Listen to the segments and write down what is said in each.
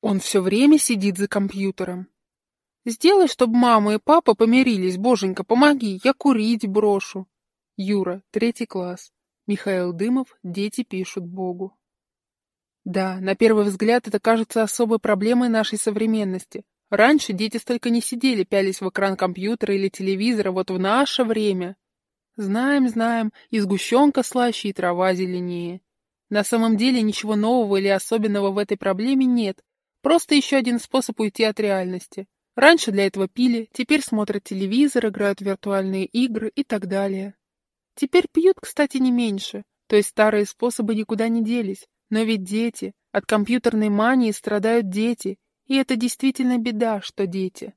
Он все время сидит за компьютером. Сделай, чтобы мама и папа помирились, боженька, помоги, я курить брошу. Юра, третий класс. Михаил Дымов, дети пишут Богу. Да, на первый взгляд это кажется особой проблемой нашей современности. Раньше дети столько не сидели, пялись в экран компьютера или телевизора, вот в наше время. Знаем, знаем, и сгущенка слаще, и трава зеленее. На самом деле ничего нового или особенного в этой проблеме нет. Просто еще один способ уйти от реальности. Раньше для этого пили, теперь смотрят телевизор, играют в виртуальные игры и так далее. Теперь пьют, кстати, не меньше, то есть старые способы никуда не делись. Но ведь дети, от компьютерной мании страдают дети, и это действительно беда, что дети.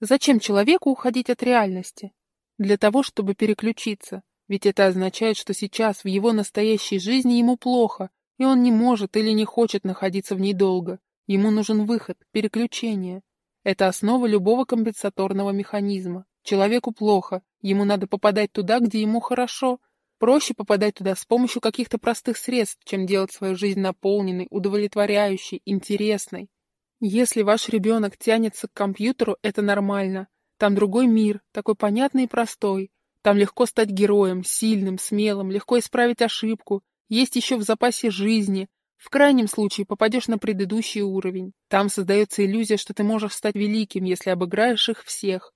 Зачем человеку уходить от реальности? Для того, чтобы переключиться, ведь это означает, что сейчас в его настоящей жизни ему плохо, и он не может или не хочет находиться в ней долго. Ему нужен выход, переключение. Это основа любого компенсаторного механизма. Человеку плохо, ему надо попадать туда, где ему хорошо. Проще попадать туда с помощью каких-то простых средств, чем делать свою жизнь наполненной, удовлетворяющей, интересной. Если ваш ребенок тянется к компьютеру, это нормально. Там другой мир, такой понятный и простой. Там легко стать героем, сильным, смелым, легко исправить ошибку. Есть еще в запасе жизни, в крайнем случае попадешь на предыдущий уровень. Там создается иллюзия, что ты можешь стать великим, если обыграешь их всех.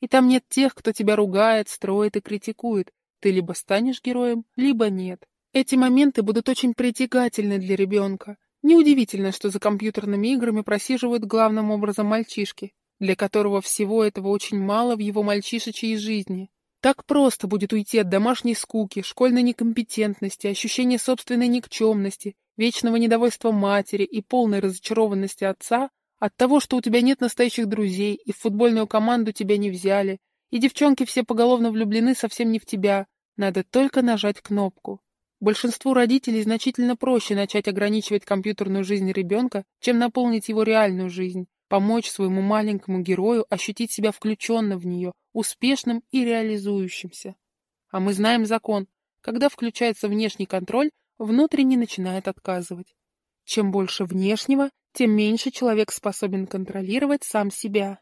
И там нет тех, кто тебя ругает, строит и критикует. Ты либо станешь героем, либо нет. Эти моменты будут очень притягательны для ребенка. Неудивительно, что за компьютерными играми просиживают главным образом мальчишки, для которого всего этого очень мало в его мальчишечьей жизни. Так просто будет уйти от домашней скуки, школьной некомпетентности, ощущения собственной никчемности, вечного недовольства матери и полной разочарованности отца от того, что у тебя нет настоящих друзей, и в футбольную команду тебя не взяли, и девчонки все поголовно влюблены совсем не в тебя, надо только нажать кнопку. Большинству родителей значительно проще начать ограничивать компьютерную жизнь ребенка, чем наполнить его реальную жизнь, помочь своему маленькому герою ощутить себя включенным в нее, успешным и реализующимся. А мы знаем закон. Когда включается внешний контроль, внутренний начинает отказывать. Чем больше внешнего, тем меньше человек способен контролировать сам себя.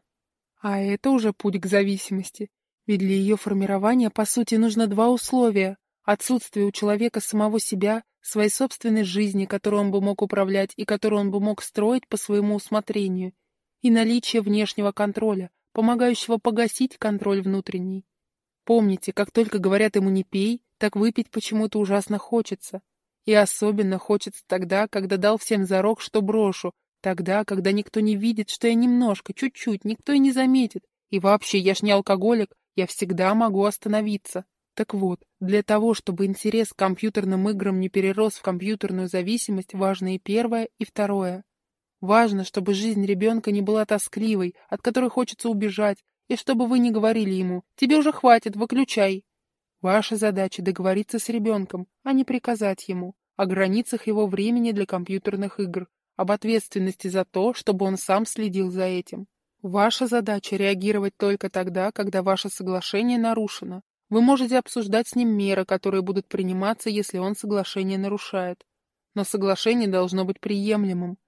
А это уже путь к зависимости. Ведь для ее формирования, по сути, нужно два условия. Отсутствие у человека самого себя, своей собственной жизни, которую он бы мог управлять и которую он бы мог строить по своему усмотрению, и наличие внешнего контроля, помогающего погасить контроль внутренний. Помните, как только говорят ему «не пей», так выпить почему-то ужасно хочется. И особенно хочется тогда, когда дал всем зарок, что брошу, тогда, когда никто не видит, что я немножко, чуть-чуть, никто и не заметит. И вообще, я ж не алкоголик, я всегда могу остановиться. Так вот, для того, чтобы интерес к компьютерным играм не перерос в компьютерную зависимость, важно и первое, и второе. Важно, чтобы жизнь ребенка не была тоскливой, от которой хочется убежать, и чтобы вы не говорили ему «тебе уже хватит, выключай». Ваша задача договориться с ребенком, а не приказать ему, о границах его времени для компьютерных игр, об ответственности за то, чтобы он сам следил за этим. Ваша задача реагировать только тогда, когда ваше соглашение нарушено. Вы можете обсуждать с ним меры, которые будут приниматься, если он соглашение нарушает. Но соглашение должно быть приемлемым.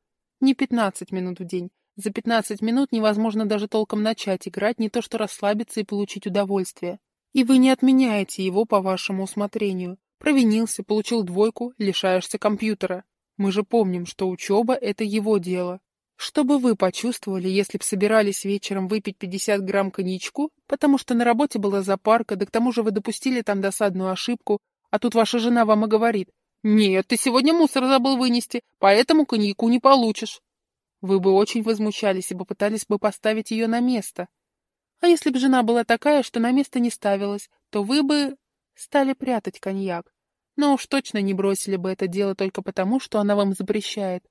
Не 15 минут в день. За 15 минут невозможно даже толком начать играть, не то что расслабиться и получить удовольствие. И вы не отменяете его по вашему усмотрению. Провинился, получил двойку, лишаешься компьютера. Мы же помним, что учеба — это его дело. Что бы вы почувствовали, если б собирались вечером выпить 50 грамм коньячку, потому что на работе была запарка, да к тому же вы допустили там досадную ошибку, а тут ваша жена вам и говорит, «Нет, ты сегодня мусор забыл вынести, поэтому коньяку не получишь». Вы бы очень возмущались и попытались бы поставить ее на место. А если бы жена была такая, что на место не ставилась, то вы бы стали прятать коньяк. Но уж точно не бросили бы это дело только потому, что она вам запрещает.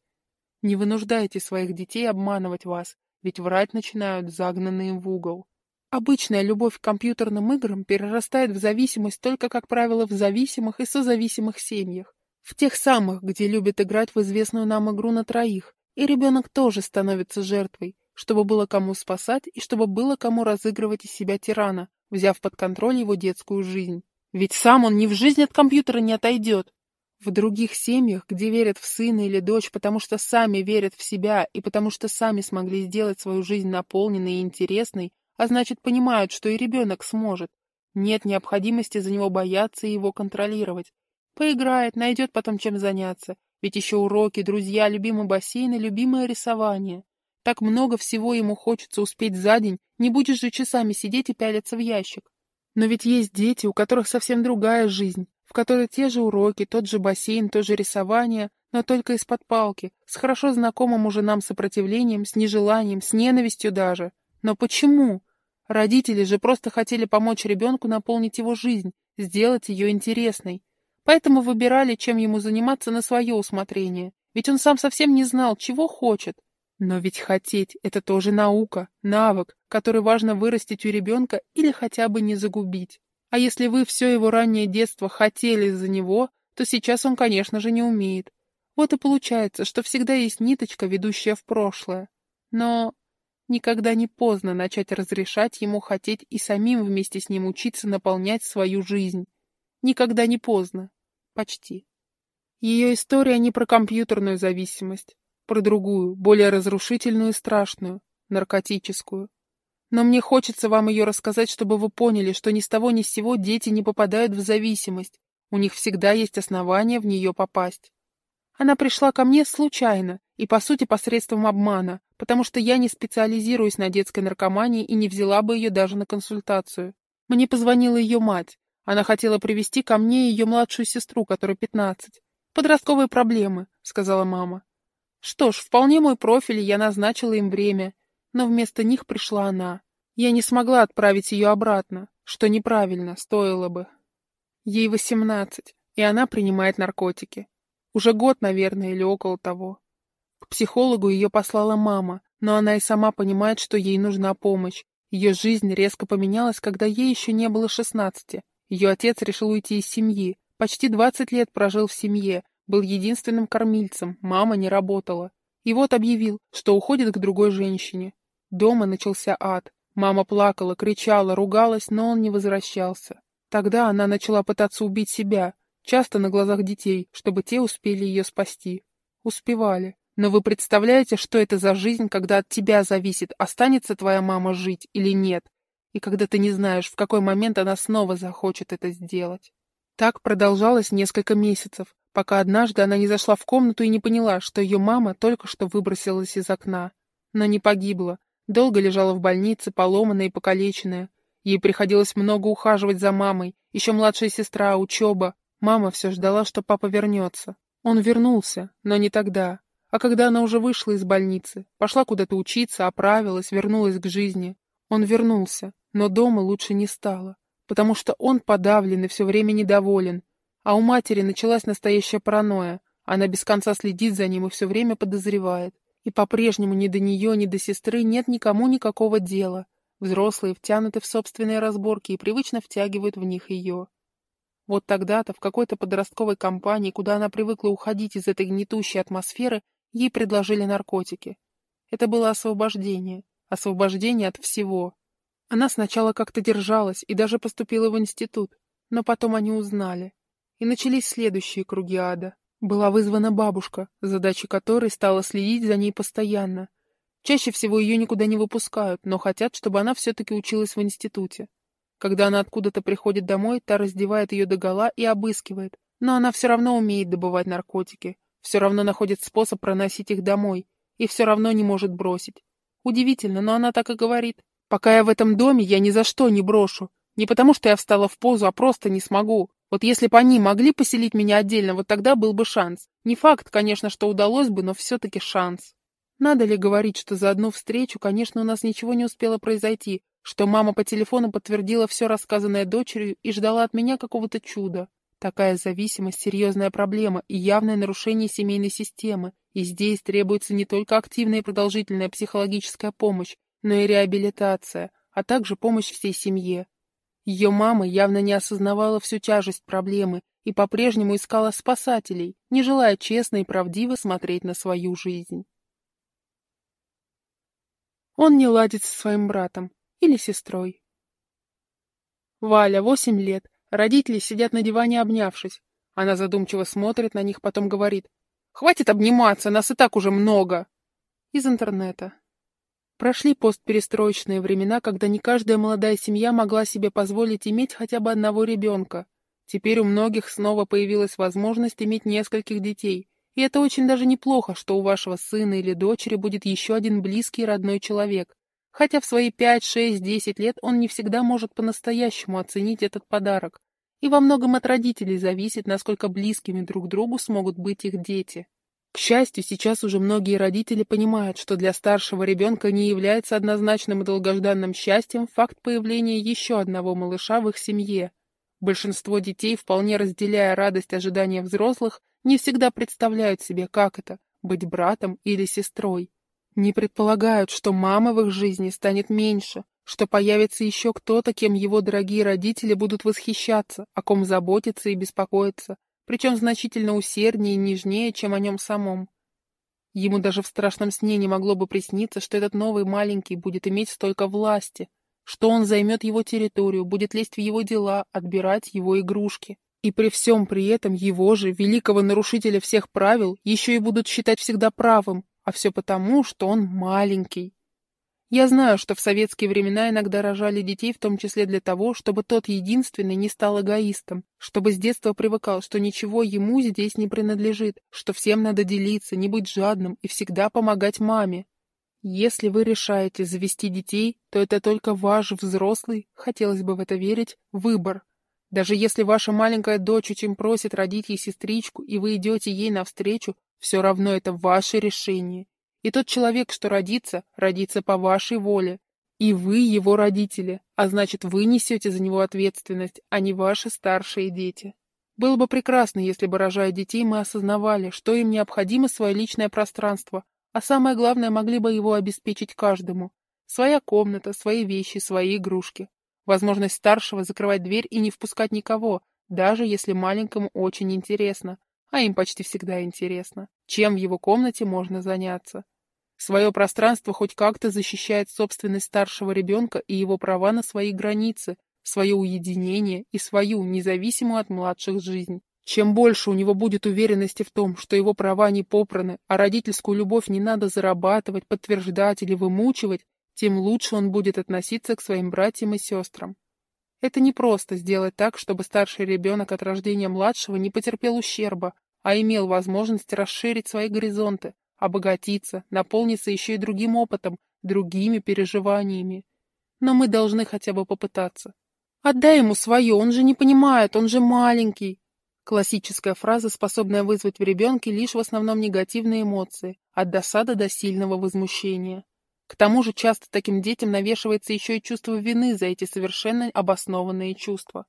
Не вынуждайте своих детей обманывать вас, ведь врать начинают загнанные в угол. Обычная любовь к компьютерным играм перерастает в зависимость только, как правило, в зависимых и созависимых семьях. В тех самых, где любят играть в известную нам игру на троих, и ребенок тоже становится жертвой, чтобы было кому спасать и чтобы было кому разыгрывать из себя тирана, взяв под контроль его детскую жизнь. Ведь сам он ни в жизнь от компьютера не отойдет. В других семьях, где верят в сына или дочь, потому что сами верят в себя и потому что сами смогли сделать свою жизнь наполненной и интересной, а значит понимают, что и ребенок сможет, нет необходимости за него бояться и его контролировать. Поиграет, найдет потом чем заняться, ведь еще уроки, друзья, любимый бассейн и любимое рисование. Так много всего ему хочется успеть за день, не будешь же часами сидеть и пялиться в ящик. Но ведь есть дети, у которых совсем другая жизнь, в которой те же уроки, тот же бассейн, то же рисование, но только из-под палки, с хорошо знакомым уже нам сопротивлением, с нежеланием, с ненавистью даже. Но почему? Родители же просто хотели помочь ребенку наполнить его жизнь, сделать ее интересной. Поэтому выбирали, чем ему заниматься на свое усмотрение, ведь он сам совсем не знал, чего хочет. Но ведь хотеть — это тоже наука, навык, который важно вырастить у ребенка или хотя бы не загубить. А если вы все его раннее детство хотели за него, то сейчас он, конечно же, не умеет. Вот и получается, что всегда есть ниточка, ведущая в прошлое. Но никогда не поздно начать разрешать ему хотеть и самим вместе с ним учиться наполнять свою жизнь. Никогда не поздно. Почти. Ее история не про компьютерную зависимость, про другую, более разрушительную и страшную, наркотическую. Но мне хочется вам ее рассказать, чтобы вы поняли, что ни с того ни с сего дети не попадают в зависимость. У них всегда есть основания в нее попасть. Она пришла ко мне случайно и, по сути, посредством обмана, потому что я не специализируюсь на детской наркомании и не взяла бы ее даже на консультацию. Мне позвонила ее мать. Она хотела привести ко мне ее младшую сестру, которой пятнадцать. «Подростковые проблемы», — сказала мама. Что ж, вполне мой профиль, я назначила им время, но вместо них пришла она. Я не смогла отправить ее обратно, что неправильно, стоило бы. Ей восемнадцать, и она принимает наркотики. Уже год, наверное, или около того. К психологу ее послала мама, но она и сама понимает, что ей нужна помощь. Ее жизнь резко поменялась, когда ей еще не было шестнадцати. Ее отец решил уйти из семьи. Почти двадцать лет прожил в семье, был единственным кормильцем, мама не работала. И вот объявил, что уходит к другой женщине. Дома начался ад. Мама плакала, кричала, ругалась, но он не возвращался. Тогда она начала пытаться убить себя, часто на глазах детей, чтобы те успели ее спасти. Успевали. Но вы представляете, что это за жизнь, когда от тебя зависит, останется твоя мама жить или нет, и когда ты не знаешь, в какой момент она снова захочет это сделать. Так продолжалось несколько месяцев, пока однажды она не зашла в комнату и не поняла, что ее мама только что выбросилась из окна. Но не погибла, долго лежала в больнице, поломанная и покалеченная. Ей приходилось много ухаживать за мамой, еще младшая сестра, учеба. Мама все ждала, что папа вернется. Он вернулся, но не тогда. А когда она уже вышла из больницы, пошла куда-то учиться, оправилась, вернулась к жизни. Он вернулся, но дома лучше не стало, потому что он подавлен и все время недоволен. А у матери началась настоящая паранойя. Она без конца следит за ним и все время подозревает. И по-прежнему ни до нее, ни до сестры нет никому никакого дела. Взрослые втянуты в собственные разборки и привычно втягивают в них ее. Вот тогда-то в какой-то подростковой компании, куда она привыкла уходить из этой гнетущей атмосферы, ей предложили наркотики. Это было освобождение. Освобождение от всего. Она сначала как-то держалась и даже поступила в институт, но потом они узнали. И начались следующие круги ада. Была вызвана бабушка, задача которой стала следить за ней постоянно. Чаще всего ее никуда не выпускают, но хотят, чтобы она все-таки училась в институте. Когда она откуда-то приходит домой, та раздевает ее догола и обыскивает. Но она все равно умеет добывать наркотики, все равно находит способ проносить их домой, и все равно не может бросить. Удивительно, но она так и говорит. «Пока я в этом доме, я ни за что не брошу. Не потому, что я встала в позу, а просто не смогу. Вот если бы они могли поселить меня отдельно, вот тогда был бы шанс. Не факт, конечно, что удалось бы, но все-таки шанс». Надо ли говорить, что за одну встречу, конечно, у нас ничего не успело произойти, что мама по телефону подтвердила все рассказанное дочерью и ждала от меня какого-то чуда. Такая зависимость – серьезная проблема и явное нарушение семейной системы, и здесь требуется не только активная и продолжительная психологическая помощь, но и реабилитация, а также помощь всей семье. Ее мама явно не осознавала всю тяжесть проблемы и по-прежнему искала спасателей, не желая честно и правдиво смотреть на свою жизнь. Он не ладит со своим братом, или сестрой. Валя, восемь лет. Родители сидят на диване, обнявшись. Она задумчиво смотрит на них, потом говорит. «Хватит обниматься, нас и так уже много!» Из интернета. Прошли постперестроечные времена, когда не каждая молодая семья могла себе позволить иметь хотя бы одного ребенка. Теперь у многих снова появилась возможность иметь нескольких детей. И это очень даже неплохо, что у вашего сына или дочери будет еще один близкий родной человек. Хотя в свои 5, 6, 10 лет он не всегда может по-настоящему оценить этот подарок. И во многом от родителей зависит, насколько близкими друг другу смогут быть их дети. К счастью, сейчас уже многие родители понимают, что для старшего ребенка не является однозначным и долгожданным счастьем факт появления еще одного малыша в их семье. Большинство детей, вполне разделяя радость ожидания взрослых, не всегда представляют себе, как это — быть братом или сестрой. Не предполагают, что мама в их жизни станет меньше, что появится еще кто-то, кем его дорогие родители будут восхищаться, о ком заботиться и беспокоиться, причем значительно усерднее и нежнее, чем о нем самом. Ему даже в страшном сне не могло бы присниться, что этот новый маленький будет иметь столько власти, что он займет его территорию, будет лезть в его дела, отбирать его игрушки. И при всем при этом его же, великого нарушителя всех правил, еще и будут считать всегда правым, а все потому, что он маленький. Я знаю, что в советские времена иногда рожали детей в том числе для того, чтобы тот единственный не стал эгоистом, чтобы с детства привыкал, что ничего ему здесь не принадлежит, что всем надо делиться, не быть жадным и всегда помогать маме. Если вы решаете завести детей, то это только ваш взрослый, хотелось бы в это верить, выбор. Даже если ваша маленькая дочь очень просит родить ей сестричку, и вы идете ей навстречу, все равно это ваше решение. И тот человек, что родится, родится по вашей воле. И вы его родители, а значит, вы несете за него ответственность, а не ваши старшие дети. Было бы прекрасно, если бы, рожая детей, мы осознавали, что им необходимо свое личное пространство, а самое главное, могли бы его обеспечить каждому. Своя комната, свои вещи, свои игрушки. Возможность старшего закрывать дверь и не впускать никого, даже если маленькому очень интересно, а им почти всегда интересно, чем в его комнате можно заняться. Свое пространство хоть как-то защищает собственность старшего ребенка и его права на свои границы, свое уединение и свою, независимую от младших, жизнь. Чем больше у него будет уверенности в том, что его права не попраны, а родительскую любовь не надо зарабатывать, подтверждать или вымучивать, тем лучше он будет относиться к своим братьям и сестрам. Это не просто сделать так, чтобы старший ребенок от рождения младшего не потерпел ущерба, а имел возможность расширить свои горизонты, обогатиться, наполниться еще и другим опытом, другими переживаниями. Но мы должны хотя бы попытаться. Отдай ему свое, он же не понимает, он же маленький. Классическая фраза, способная вызвать в ребенке лишь в основном негативные эмоции, от досады до сильного возмущения. К тому же часто таким детям навешивается еще и чувство вины за эти совершенно обоснованные чувства.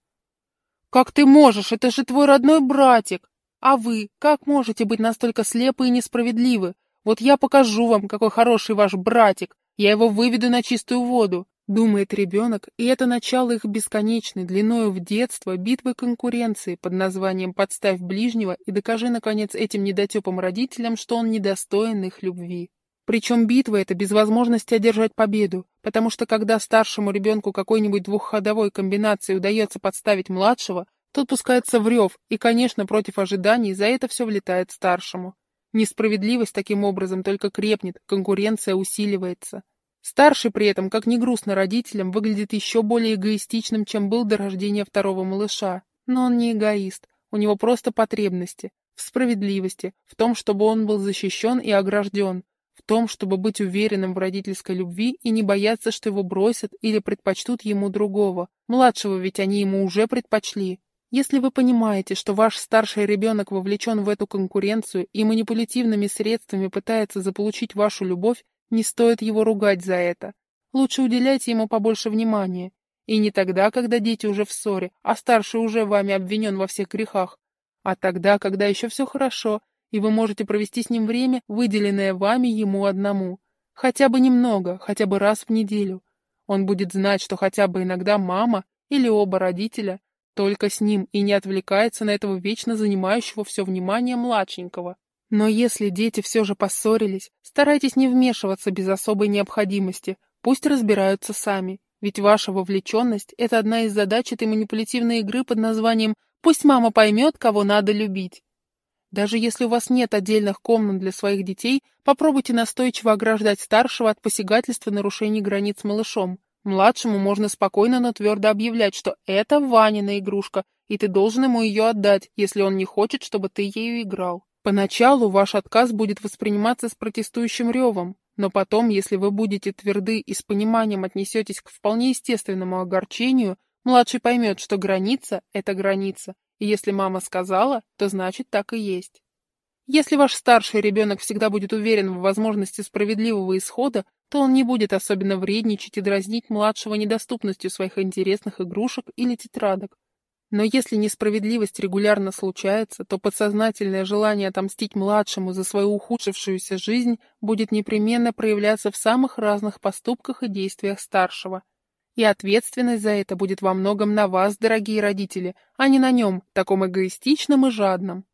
«Как ты можешь? Это же твой родной братик! А вы, как можете быть настолько слепы и несправедливы? Вот я покажу вам, какой хороший ваш братик. Я его выведу на чистую воду, думает ребенок, и это начало их бесконечной, длиною в детство, битвы конкуренции под названием «Подставь ближнего» и докажи, наконец, этим недотепым родителям, что он недостоин их любви. Причем битва эта без возможности одержать победу, потому что когда старшему ребенку какой-нибудь двухходовой комбинации удается подставить младшего, тот пускается в рев, и, конечно, против ожиданий за это все влетает старшему. Несправедливость таким образом только крепнет, конкуренция усиливается. Старший при этом, как ни грустно родителям, выглядит еще более эгоистичным, чем был до рождения второго малыша. Но он не эгоист, у него просто потребности, в справедливости, в том, чтобы он был защищен и огражден, в том, чтобы быть уверенным в родительской любви и не бояться, что его бросят или предпочтут ему другого. Младшего ведь они ему уже предпочли. Если вы понимаете, что ваш старший ребенок вовлечен в эту конкуренцию и манипулятивными средствами пытается заполучить вашу любовь, не стоит его ругать за это. Лучше уделяйте ему побольше внимания. И не тогда, когда дети уже в ссоре, а старший уже вами обвинен во всех грехах, а тогда, когда еще все хорошо, и вы можете провести с ним время, выделенное вами ему одному. Хотя бы немного, хотя бы раз в неделю. Он будет знать, что хотя бы иногда мама или оба родителя только с ним и не отвлекается на этого вечно занимающего все внимание младшенького. Но если дети все же поссорились, старайтесь не вмешиваться без особой необходимости, пусть разбираются сами, ведь ваша вовлеченность – это одна из задач этой манипулятивной игры под названием Пусть мама поймет, кого надо любить. Даже если у вас нет отдельных комнат для своих детей, попробуйте настойчиво ограждать старшего от посягательства нарушений границ малышом. Младшему можно спокойно, но твердо объявлять, что это Ванина игрушка, и ты должен ему ее отдать, если он не хочет, чтобы ты ею играл. Поначалу ваш отказ будет восприниматься с протестующим ревом, но потом, если вы будете тверды и с пониманием отнесетесь к вполне естественному огорчению, младший поймет, что граница – это граница, и если мама сказала, то значит так и есть. Если ваш старший ребенок всегда будет уверен в возможности справедливого исхода, то он не будет особенно вредничать и дразнить младшего недоступностью своих интересных игрушек или тетрадок. Но если несправедливость регулярно случается, то подсознательное желание отомстить младшему за свою ухудшившуюся жизнь будет непременно проявляться в самых разных поступках и действиях старшего – и ответственность за это будет во многом на вас, дорогие родители, а не на нем, таком эгоистичном и жадном.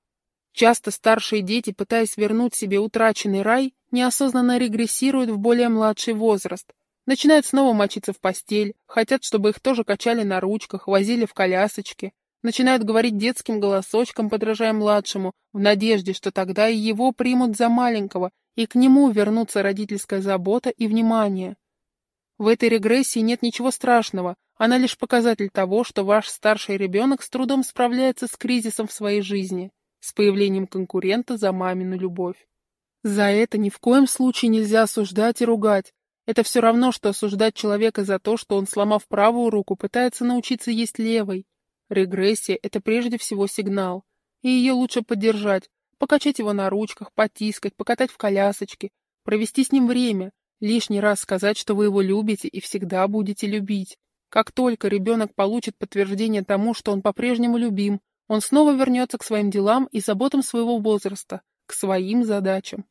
Часто старшие дети, пытаясь вернуть себе утраченный рай, неосознанно регрессируют в более младший возраст, начинают снова мочиться в постель, хотят, чтобы их тоже качали на ручках, возили в колясочке, начинают говорить детским голосочком, подражая младшему, в надежде, что тогда и его примут за маленького, и к нему вернутся родительская забота и внимание. В этой регрессии нет ничего страшного, она лишь показатель того, что ваш старший ребенок с трудом справляется с кризисом в своей жизни, с появлением конкурента за мамину любовь. За это ни в коем случае нельзя осуждать и ругать. Это все равно, что осуждать человека за то, что он, сломав правую руку, пытается научиться есть левой. Регрессия – это прежде всего сигнал, и ее лучше поддержать, покачать его на ручках, потискать, покатать в колясочке, провести с ним время, Лишний раз сказать, что вы его любите и всегда будете любить. Как только ребенок получит подтверждение тому, что он по-прежнему любим, он снова вернется к своим делам и заботам своего возраста, к своим задачам.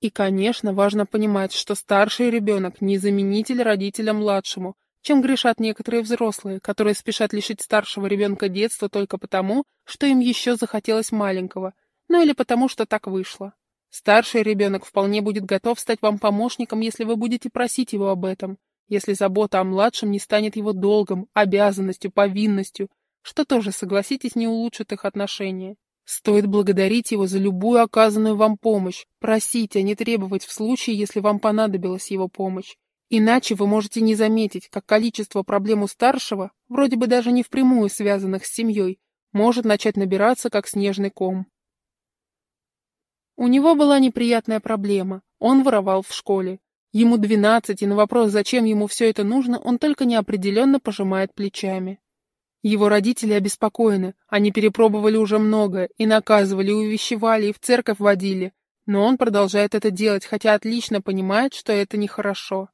И, конечно, важно понимать, что старший ребенок не заменитель родителя младшему, чем грешат некоторые взрослые, которые спешат лишить старшего ребенка детства только потому, что им еще захотелось маленького, ну или потому, что так вышло. Старший ребенок вполне будет готов стать вам помощником, если вы будете просить его об этом, если забота о младшем не станет его долгом, обязанностью, повинностью, что тоже, согласитесь, не улучшит их отношения. Стоит благодарить его за любую оказанную вам помощь, просить, а не требовать в случае, если вам понадобилась его помощь. Иначе вы можете не заметить, как количество проблем у старшего, вроде бы даже не впрямую связанных с семьей, может начать набираться, как снежный ком. У него была неприятная проблема. Он воровал в школе. Ему двенадцать, и на вопрос, зачем ему все это нужно, он только неопределенно пожимает плечами. Его родители обеспокоены, они перепробовали уже многое, и наказывали, и увещевали, и в церковь водили. Но он продолжает это делать, хотя отлично понимает, что это нехорошо.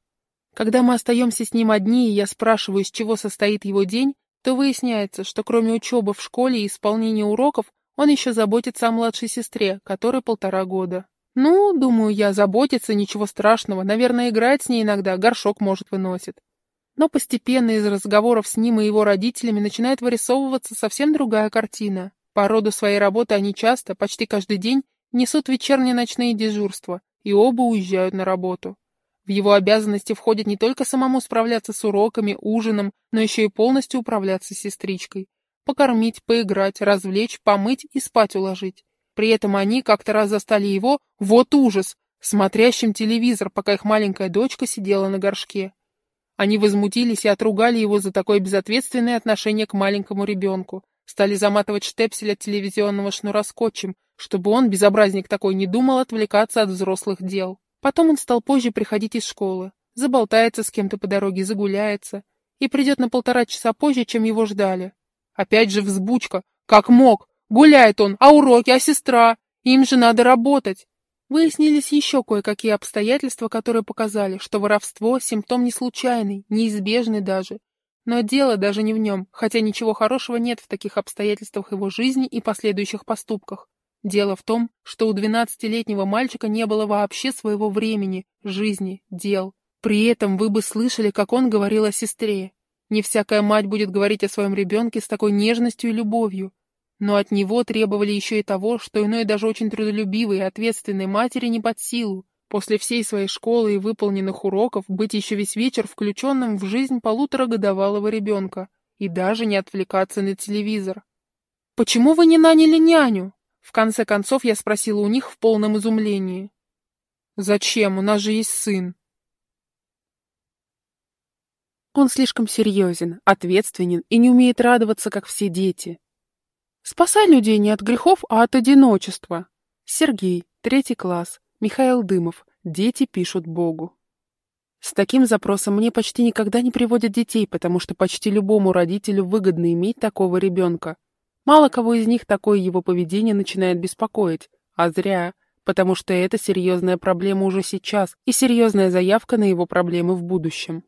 Когда мы остаемся с ним одни, и я спрашиваю, из чего состоит его день, то выясняется, что кроме учебы в школе и исполнения уроков, он еще заботится о младшей сестре, которой полтора года. Ну, думаю я, заботится, ничего страшного, наверное, играет с ней иногда, горшок, может, выносит. Но постепенно из разговоров с ним и его родителями начинает вырисовываться совсем другая картина. По роду своей работы они часто, почти каждый день, несут вечерние ночные дежурства, и оба уезжают на работу. В его обязанности входит не только самому справляться с уроками, ужином, но еще и полностью управляться с сестричкой покормить, поиграть, развлечь, помыть и спать уложить. При этом они как-то раз застали его, вот ужас, смотрящим телевизор, пока их маленькая дочка сидела на горшке. Они возмутились и отругали его за такое безответственное отношение к маленькому ребенку, стали заматывать штепсель от телевизионного шнура скотчем, чтобы он, безобразник такой, не думал отвлекаться от взрослых дел. Потом он стал позже приходить из школы, заболтается с кем-то по дороге, загуляется, и придет на полтора часа позже, чем его ждали, Опять же взбучка. Как мог? Гуляет он, а уроки, а сестра? Им же надо работать. Выяснились еще кое-какие обстоятельства, которые показали, что воровство – симптом не случайный, неизбежный даже. Но дело даже не в нем, хотя ничего хорошего нет в таких обстоятельствах его жизни и последующих поступках. Дело в том, что у двенадцатилетнего мальчика не было вообще своего времени, жизни, дел. При этом вы бы слышали, как он говорил о сестре. Не всякая мать будет говорить о своем ребенке с такой нежностью и любовью. Но от него требовали еще и того, что иной даже очень трудолюбивой и ответственной матери не под силу. После всей своей школы и выполненных уроков быть еще весь вечер включенным в жизнь полуторагодовалого ребенка и даже не отвлекаться на телевизор. «Почему вы не наняли няню?» В конце концов я спросила у них в полном изумлении. «Зачем? У нас же есть сын». Он слишком серьезен, ответственен и не умеет радоваться, как все дети. Спасай людей не от грехов, а от одиночества. Сергей, третий класс, Михаил Дымов. Дети пишут Богу. С таким запросом мне почти никогда не приводят детей, потому что почти любому родителю выгодно иметь такого ребенка. Мало кого из них такое его поведение начинает беспокоить, а зря, потому что это серьезная проблема уже сейчас и серьезная заявка на его проблемы в будущем.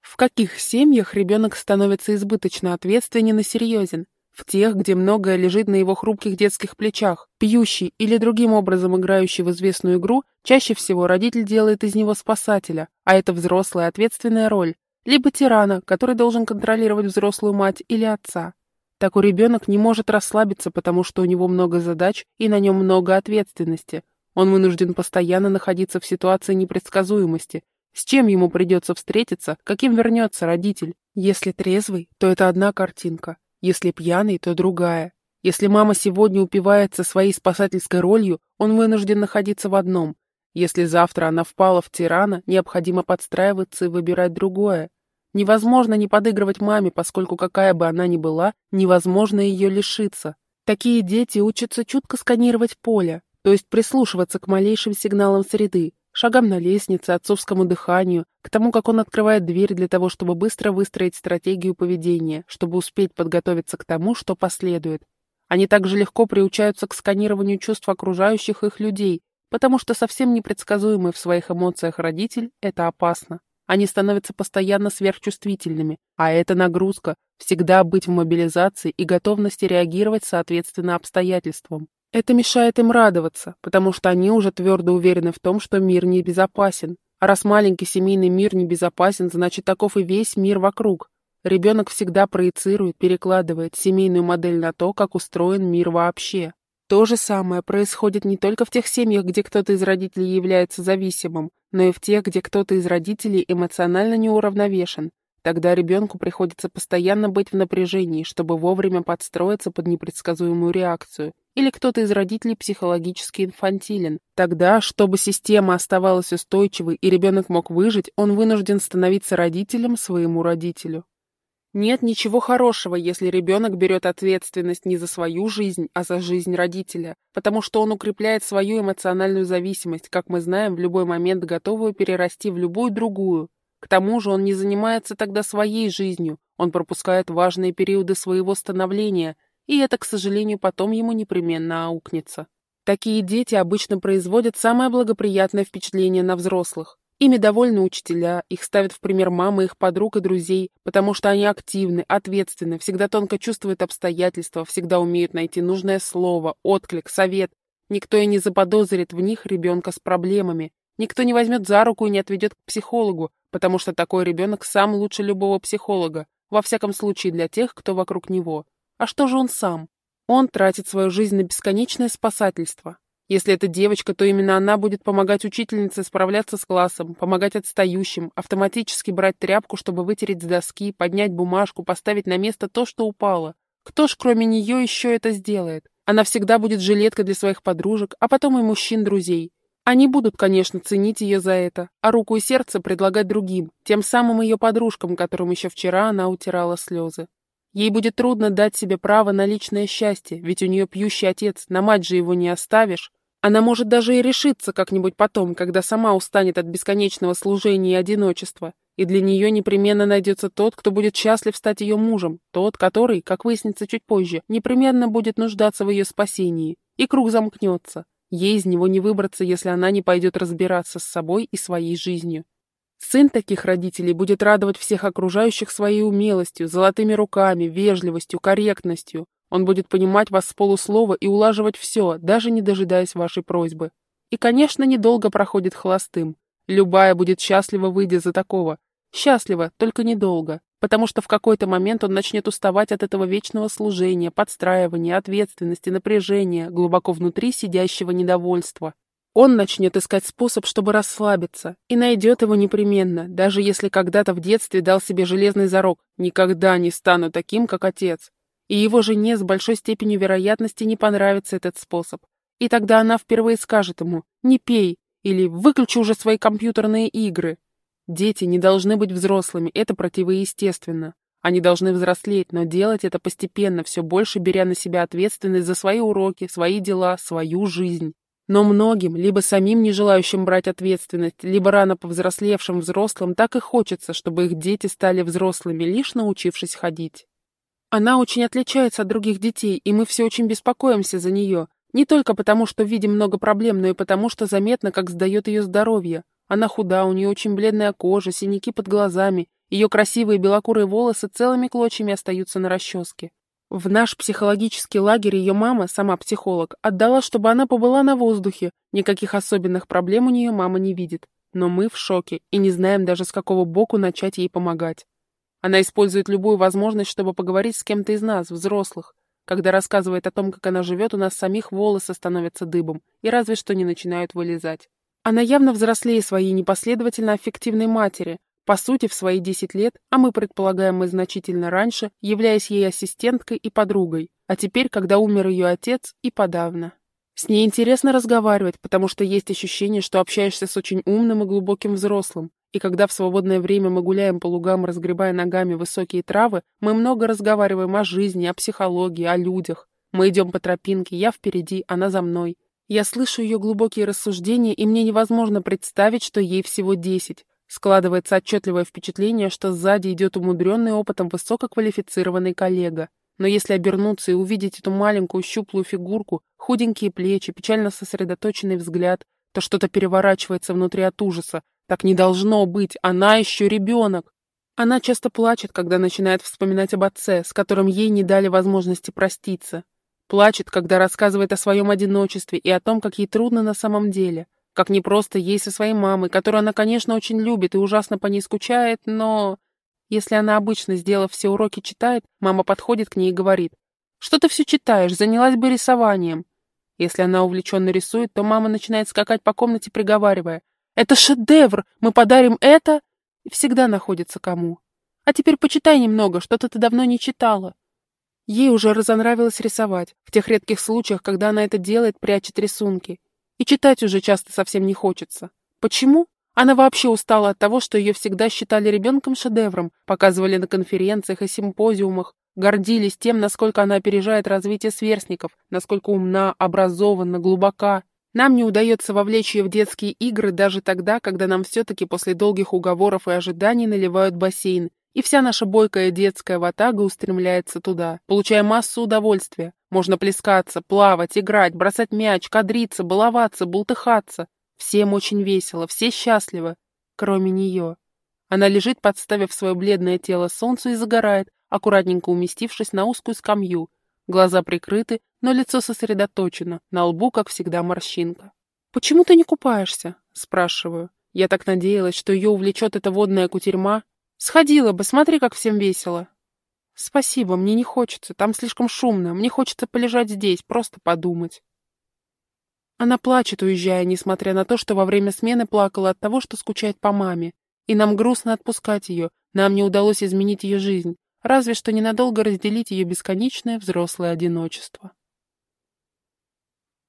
В каких семьях ребенок становится избыточно ответственен и серьезен? В тех, где многое лежит на его хрупких детских плечах. Пьющий или другим образом играющий в известную игру, чаще всего родитель делает из него спасателя, а это взрослая ответственная роль. Либо тирана, который должен контролировать взрослую мать или отца. Такой ребенок не может расслабиться, потому что у него много задач и на нем много ответственности. Он вынужден постоянно находиться в ситуации непредсказуемости. С чем ему придется встретиться, каким вернется родитель? Если трезвый, то это одна картинка. Если пьяный, то другая. Если мама сегодня упивается своей спасательской ролью, он вынужден находиться в одном. Если завтра она впала в тирана, необходимо подстраиваться и выбирать другое. Невозможно не подыгрывать маме, поскольку какая бы она ни была, невозможно ее лишиться. Такие дети учатся чутко сканировать поле, то есть прислушиваться к малейшим сигналам среды, шагам на лестнице, отцовскому дыханию, к тому, как он открывает дверь для того, чтобы быстро выстроить стратегию поведения, чтобы успеть подготовиться к тому, что последует. Они также легко приучаются к сканированию чувств окружающих их людей, потому что совсем непредсказуемый в своих эмоциях родитель – это опасно. Они становятся постоянно сверхчувствительными, а это нагрузка – всегда быть в мобилизации и готовности реагировать соответственно обстоятельствам. Это мешает им радоваться, потому что они уже твердо уверены в том, что мир небезопасен. А раз маленький семейный мир небезопасен, значит таков и весь мир вокруг. Ребенок всегда проецирует, перекладывает семейную модель на то, как устроен мир вообще. То же самое происходит не только в тех семьях, где кто-то из родителей является зависимым, но и в тех, где кто-то из родителей эмоционально неуравновешен. Тогда ребенку приходится постоянно быть в напряжении, чтобы вовремя подстроиться под непредсказуемую реакцию. Или кто-то из родителей психологически инфантилен. Тогда, чтобы система оставалась устойчивой и ребенок мог выжить, он вынужден становиться родителем своему родителю. Нет ничего хорошего, если ребенок берет ответственность не за свою жизнь, а за жизнь родителя, потому что он укрепляет свою эмоциональную зависимость, как мы знаем, в любой момент готовую перерасти в любую другую. К тому же он не занимается тогда своей жизнью, он пропускает важные периоды своего становления, и это, к сожалению, потом ему непременно аукнется. Такие дети обычно производят самое благоприятное впечатление на взрослых. Ими довольны учителя, их ставят в пример мамы, их подруг и друзей, потому что они активны, ответственны, всегда тонко чувствуют обстоятельства, всегда умеют найти нужное слово, отклик, совет. Никто и не заподозрит в них ребенка с проблемами. Никто не возьмет за руку и не отведет к психологу, потому что такой ребенок сам лучше любого психолога, во всяком случае для тех, кто вокруг него. А что же он сам? Он тратит свою жизнь на бесконечное спасательство, если это девочка, то именно она будет помогать учительнице справляться с классом, помогать отстающим, автоматически брать тряпку, чтобы вытереть с доски, поднять бумажку, поставить на место то, что упало. Кто ж кроме нее еще это сделает? Она всегда будет жилеткой для своих подружек, а потом и мужчин-друзей. Они будут, конечно, ценить ее за это, а руку и сердце предлагать другим, тем самым ее подружкам, которым еще вчера она утирала слезы. Ей будет трудно дать себе право на личное счастье, ведь у нее пьющий отец, на мать же его не оставишь. Она может даже и решиться как-нибудь потом, когда сама устанет от бесконечного служения и одиночества, и для нее непременно найдется тот, кто будет счастлив стать ее мужем, тот, который, как выяснится чуть позже, непременно будет нуждаться в ее спасении, и круг замкнется. Ей из него не выбраться, если она не пойдет разбираться с собой и своей жизнью. Сын таких родителей будет радовать всех окружающих своей умелостью, золотыми руками, вежливостью, корректностью, он будет понимать вас с полуслова и улаживать все, даже не дожидаясь вашей просьбы. И, конечно, недолго проходит холостым. Любая будет счастлива, выйдя за такого. Счастлива, только недолго, потому что в какой-то момент он начнет уставать от этого вечного служения, подстраивания, ответственности, напряжения, глубоко внутри сидящего недовольства. Он начнет искать способ, чтобы расслабиться, и найдет его непременно, даже если когда-то в детстве дал себе железный зарок «никогда не стану таким, как отец». и его жене с большой степенью вероятности не понравится этот способ. И тогда она впервые скажет ему «не пей» или «выключи уже свои компьютерные игры». Дети не должны быть взрослыми, это противоестественно. Они должны взрослеть, но делать это постепенно, все больше беря на себя ответственность за свои уроки, свои дела, свою жизнь. Но многим, либо самим не желающим брать ответственность, либо рано повзрослевшим взрослым, так и хочется, чтобы их дети стали взрослыми, лишь научившись ходить. Она очень отличается от других детей, и мы все очень беспокоимся за нее. Не только потому, что видим много проблем, но и потому, что заметно, как сдает ее здоровье. Она худа, у нее очень бледная кожа, синяки под глазами, ее красивые белокурые волосы целыми клочьями остаются на расческе. В наш психологический лагерь ее мама, сама психолог, отдала, чтобы она побыла на воздухе. Никаких особенных проблем у нее мама не видит. Но мы в шоке и не знаем даже с какого боку начать ей помогать. Она использует любую возможность, чтобы поговорить с кем-то из нас, взрослых. Когда рассказывает о том, как она живет, у нас самих волосы становятся дыбом и разве что не начинают вылезать. Она явно взрослее своей непоследовательно аффективной матери, по сути, в свои 10 лет, а мы предполагаем мы значительно раньше, являясь ей ассистенткой и подругой, а теперь, когда умер ее отец, и подавно. С ней интересно разговаривать, потому что есть ощущение, что общаешься с очень умным и глубоким взрослым, и когда в свободное время мы гуляем по лугам, разгребая ногами высокие травы, мы много разговариваем о жизни, о психологии, о людях. Мы идем по тропинке, я впереди, она за мной. Я слышу ее глубокие рассуждения, и мне невозможно представить, что ей всего десять, Складывается отчетливое впечатление, что сзади идет умудренный опытом высококвалифицированный коллега. Но если обернуться и увидеть эту маленькую щуплую фигурку, худенькие плечи, печально сосредоточенный взгляд, то что-то переворачивается внутри от ужаса. Так не должно быть, она еще ребенок. Она часто плачет, когда начинает вспоминать об отце, с которым ей не дали возможности проститься. Плачет, когда рассказывает о своем одиночестве и о том, как ей трудно на самом деле. Как не просто ей со своей мамой, которую она, конечно, очень любит и ужасно по ней скучает, но... Если она обычно, сделав все уроки, читает, мама подходит к ней и говорит, «Что ты все читаешь? Занялась бы рисованием». Если она увлеченно рисует, то мама начинает скакать по комнате, приговаривая, «Это шедевр! Мы подарим это!» И всегда находится кому. «А теперь почитай немного, что-то ты давно не читала». Ей уже разонравилось рисовать, в тех редких случаях, когда она это делает, прячет рисунки. И читать уже часто совсем не хочется. Почему? Она вообще устала от того, что ее всегда считали ребенком-шедевром, показывали на конференциях и симпозиумах, гордились тем, насколько она опережает развитие сверстников, насколько умна, образована, глубока. Нам не удается вовлечь ее в детские игры даже тогда, когда нам все-таки после долгих уговоров и ожиданий наливают бассейн, и вся наша бойкая детская ватага устремляется туда, получая массу удовольствия. Можно плескаться, плавать, играть, бросать мяч, кадриться, баловаться, бултыхаться. Всем очень весело, все счастливы, кроме нее. Она лежит, подставив свое бледное тело солнцу и загорает, аккуратненько уместившись на узкую скамью. Глаза прикрыты, но лицо сосредоточено, на лбу, как всегда, морщинка. «Почему ты не купаешься?» – спрашиваю. Я так надеялась, что ее увлечет эта водная кутерьма, Сходила бы, смотри, как всем весело. Спасибо, мне не хочется, там слишком шумно. Мне хочется полежать здесь, просто подумать. Она плачет, уезжая, несмотря на то, что во время смены плакала от того, что скучает по маме. И нам грустно отпускать ее, нам не удалось изменить ее жизнь, разве что ненадолго разделить ее бесконечное взрослое одиночество.